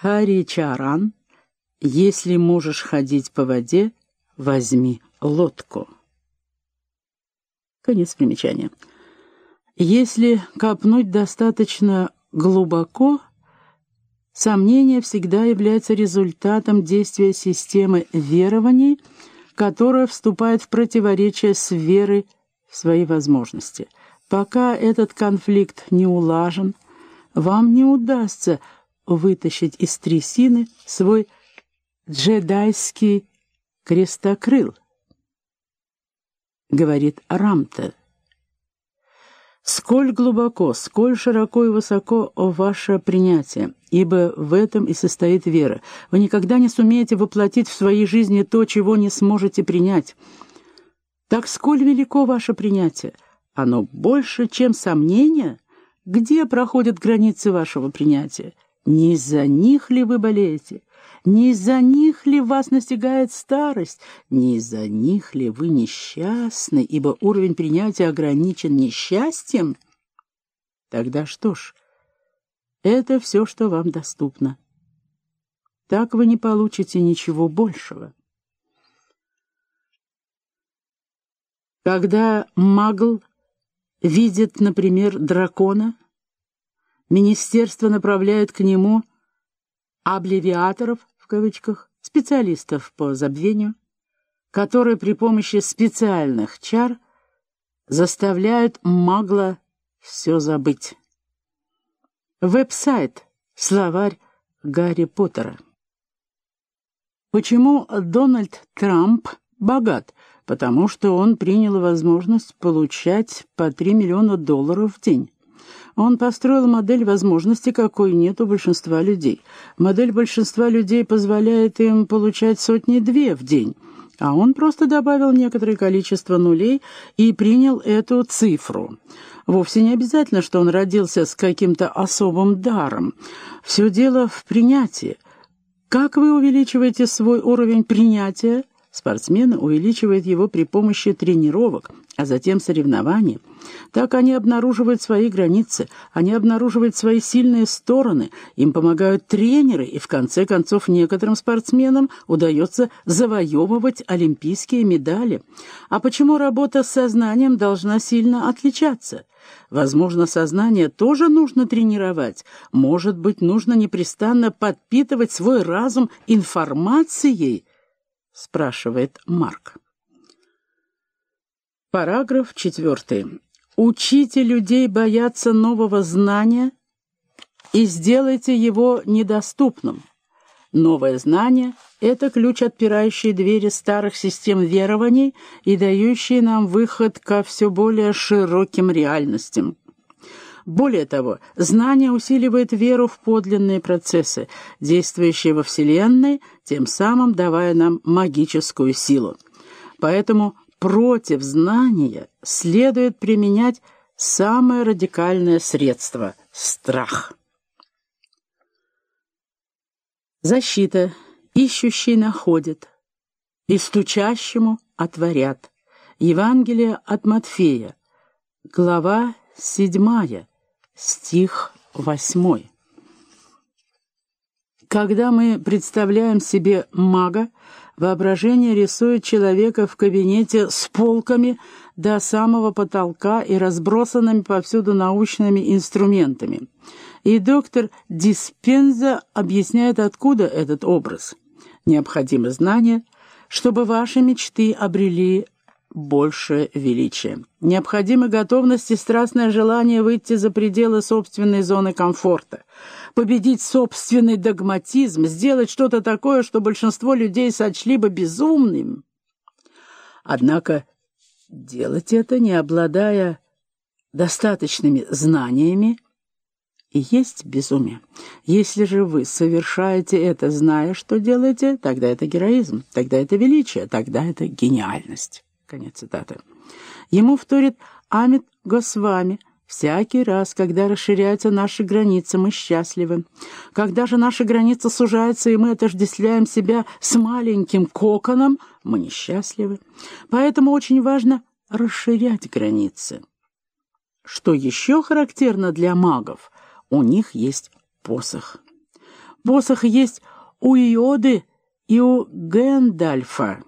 Харичаран, если можешь ходить по воде, возьми лодку. Конец примечания. Если копнуть достаточно глубоко, сомнение всегда является результатом действия системы верований, которая вступает в противоречие с верой в свои возможности. Пока этот конфликт не улажен, вам не удастся вытащить из трясины свой джедайский крестокрыл, говорит Рамта. Сколь глубоко, сколь широко и высоко ваше принятие, ибо в этом и состоит вера. Вы никогда не сумеете воплотить в своей жизни то, чего не сможете принять. Так сколь велико ваше принятие? Оно больше, чем сомнение? Где проходят границы вашего принятия? Не из-за них ли вы болеете? Не из-за них ли вас настигает старость? Не из-за них ли вы несчастны, ибо уровень принятия ограничен несчастьем? Тогда что ж, это все, что вам доступно. Так вы не получите ничего большего. Когда магл видит, например, дракона, министерство направляет к нему «обливиаторов» в кавычках, специалистов по забвению, которые при помощи специальных чар заставляют магла все забыть. Веб-сайт «Словарь Гарри Поттера». Почему Дональд Трамп богат? Потому что он принял возможность получать по 3 миллиона долларов в день. Он построил модель возможностей, какой нет у большинства людей. Модель большинства людей позволяет им получать сотни-две в день, а он просто добавил некоторое количество нулей и принял эту цифру. Вовсе не обязательно, что он родился с каким-то особым даром. Все дело в принятии. Как вы увеличиваете свой уровень принятия? Спортсмены увеличивают его при помощи тренировок, а затем соревнований. Так они обнаруживают свои границы, они обнаруживают свои сильные стороны, им помогают тренеры, и в конце концов некоторым спортсменам удается завоевывать олимпийские медали. А почему работа с сознанием должна сильно отличаться? Возможно, сознание тоже нужно тренировать. Может быть, нужно непрестанно подпитывать свой разум информацией, — спрашивает Марк. Параграф четвертый. Учите людей бояться нового знания и сделайте его недоступным. Новое знание — это ключ, отпирающий двери старых систем верований и дающий нам выход ко все более широким реальностям. Более того, знание усиливает веру в подлинные процессы, действующие во Вселенной, тем самым давая нам магическую силу. Поэтому против знания следует применять самое радикальное средство — страх. Защита. Ищущий находит, и стучащему отворят. Евангелие от Матфея, глава седьмая, стих восьмой. Когда мы представляем себе мага, воображение рисует человека в кабинете с полками до самого потолка и разбросанными повсюду научными инструментами. И доктор Диспенза объясняет, откуда этот образ. Необходимо знание, чтобы ваши мечты обрели больше величия. Необходима готовность и страстное желание выйти за пределы собственной зоны комфорта, победить собственный догматизм, сделать что-то такое, что большинство людей сочли бы безумным. Однако делать это, не обладая достаточными знаниями, и есть безумие. Если же вы совершаете это, зная, что делаете, тогда это героизм, тогда это величие, тогда это гениальность. Конец цитаты. Ему вторит Амит Госвами. Всякий раз, когда расширяются наши границы, мы счастливы. Когда же наши границы сужаются, и мы отождествляем себя с маленьким коконом, мы несчастливы. Поэтому очень важно расширять границы. Что еще характерно для магов? У них есть посох. Посох есть у Иоды и у Гэндальфа.